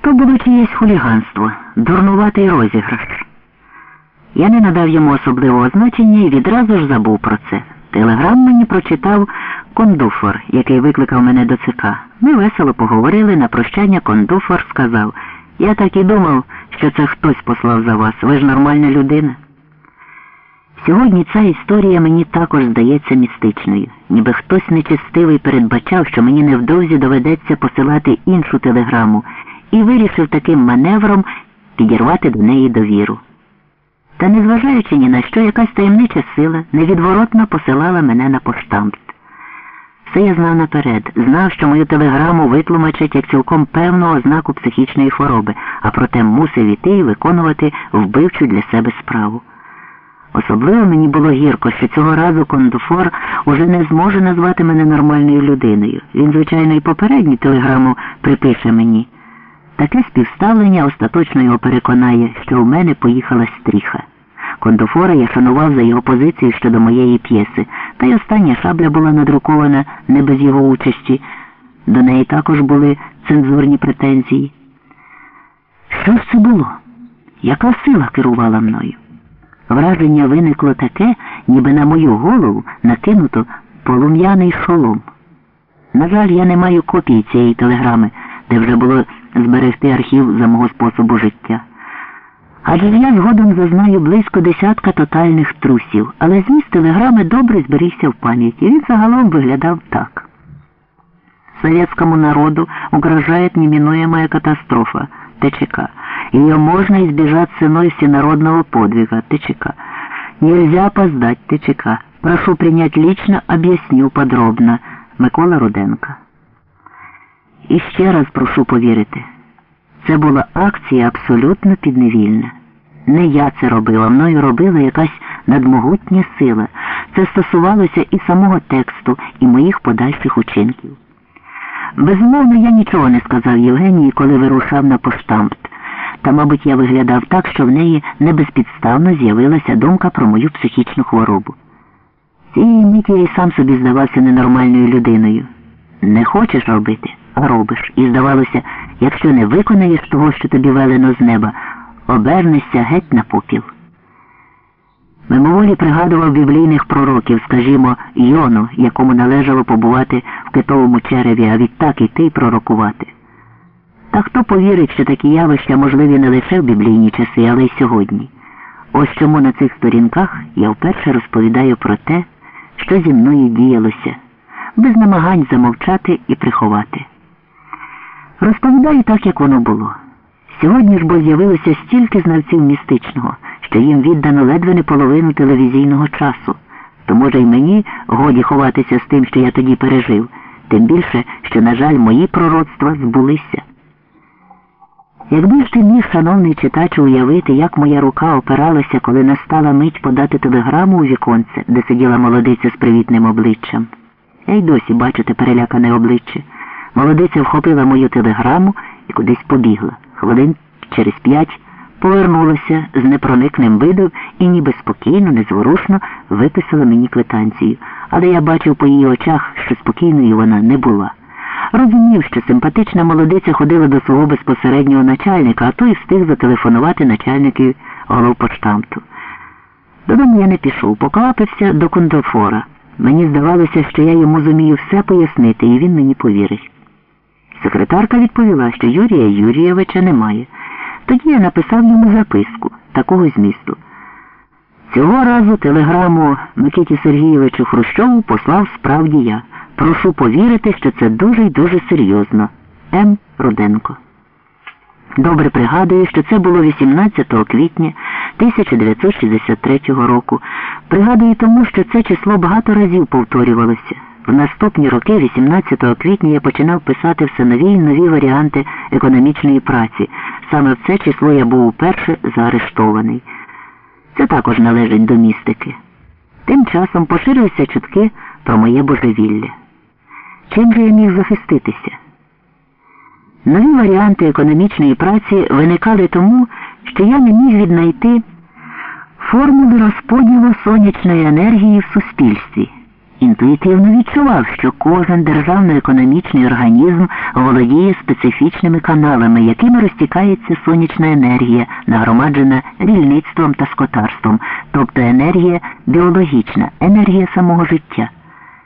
То було чиєсь хуліганство, дурнуватий розіграш. Я не надав йому особливого значення і відразу ж забув про це. Телеграм мені прочитав кондуфор, який викликав мене до ЦК. Ми весело поговорили, на прощання кондуфор сказав, я так і думав, що це хтось послав за вас. Ви ж нормальна людина. Сьогодні ця історія мені також здається містичною, ніби хтось нечестивий передбачав, що мені невдовзі доведеться посилати іншу телеграму, і вирішив таким маневром підірвати до неї довіру. Та незважаючи ні на що, якась таємнича сила невідворотно посилала мене на поштамт. Все я знав наперед, знав, що мою телеграму витлумачать як цілком певну ознаку психічної хвороби, а проте мусив іти і виконувати вбивчу для себе справу. Особливо мені було гірко, що цього разу кондуфор уже не зможе назвати мене нормальною людиною. Він, звичайно, і попередню телеграму припише мені. Таке співставлення остаточно його переконає, що в мене поїхала стріха. Кондофора я шанував за його позицію щодо моєї п'єси, та й остання шабля була надрукована не без його участі. До неї також були цензурні претензії. Що ж це було? Яка сила керувала мною? Враження виникло таке, ніби на мою голову накинуто полум'яний шолом. На жаль, я не маю копії цієї телеграми, де вже було зберегти архів за мого способу життя. Адже я згодом зазнаю близько десятка тотальних трусів, але зміст телеграми добре зберігся в пам'яті. Він загалом виглядав так. Советскому народу угрожает неминуемая катастрофа ТЧК. Ее можно избежать ценой всенародного подвига ТЧК. Нельзя опоздать ТЧК. Прошу принять лично, объясню подробно. Микола Руденко. І ще раз прошу повірити. Це була акція абсолютно підневільна. Не я це робила, мною робила якась надмогутня сила. Це стосувалося і самого тексту, і моїх подальших учинків. Безумовно, я нічого не сказав Євгенії, коли вирушав на поштамт. Та, мабуть, я виглядав так, що в неї не безпідставно з'явилася думка про мою психічну хворобу. Цієї миті я й сам собі здавався ненормальною людиною. Не хочеш робити, робиш. І здавалося, якщо не виконаєш того, що тобі велено з неба, обернешся геть на попіл. Мимоволі пригадував біблійних пророків, скажімо, Йону, якому належало побувати в китовому череві, а відтак іти й пророкувати. Та хто повірить, що такі явища можливі не лише в біблійні часи, але й сьогодні. Ось чому на цих сторінках я вперше розповідаю про те, що зі мною діялося, без намагань замовчати і приховати. Розповідаю так, як воно було. Сьогодні ж бо з'явилося стільки знавців містичного, що їм віддано ледве не половину телевізійного часу. То, може, й мені годі ховатися з тим, що я тоді пережив, тим більше, що, на жаль, мої пророцтва збулися. Якби ж ти міг, шановний читач, уявити, як моя рука опиралася, коли настала мить подати телеграму у віконце, де сиділа молодиця з привітним обличчям. Я й досі бачу те перелякане обличчя. Молодиця вхопила мою телеграму і кудись побігла. Хвилин через п'ять повернулася з непроникним видом і ніби спокійно, незворушно виписала мені квитанцію. Але я бачив по її очах, що спокійною вона не була. Розумів, що симпатична молодиця ходила до свого безпосереднього начальника, а той встиг зателефонувати начальнику головпоштамту. Додому я не пішов, поквапився до кондофора. Мені здавалося, що я йому зумію все пояснити, і він мені повірить. Секретарка відповіла, що Юрія Юрійовича немає. Тоді я написав йому записку такого змісту. Цього разу телеграму Микиті Сергійовичу Хрущову послав справді я. Прошу повірити, що це дуже й дуже серйозно. М. Руденко. Добре пригадую, що це було 18 квітня 1963 року. Пригадую тому, що це число багато разів повторювалося. В наступні роки, 18 квітня, я починав писати все нові й нові варіанти економічної праці. Саме в це число я був уперше заарештований. Це також належить до містики. Тим часом поширився чутки про моє божевілля. Чим же я міг захиститися? Нові варіанти економічної праці виникали тому, що я не міг віднайти формули розподілу сонячної енергії в суспільстві інтуїтивно відчував, що кожен державно-економічний організм володіє специфічними каналами, якими розтікається сонячна енергія, нагромаджена рільництвом та скотарством, тобто енергія біологічна, енергія самого життя.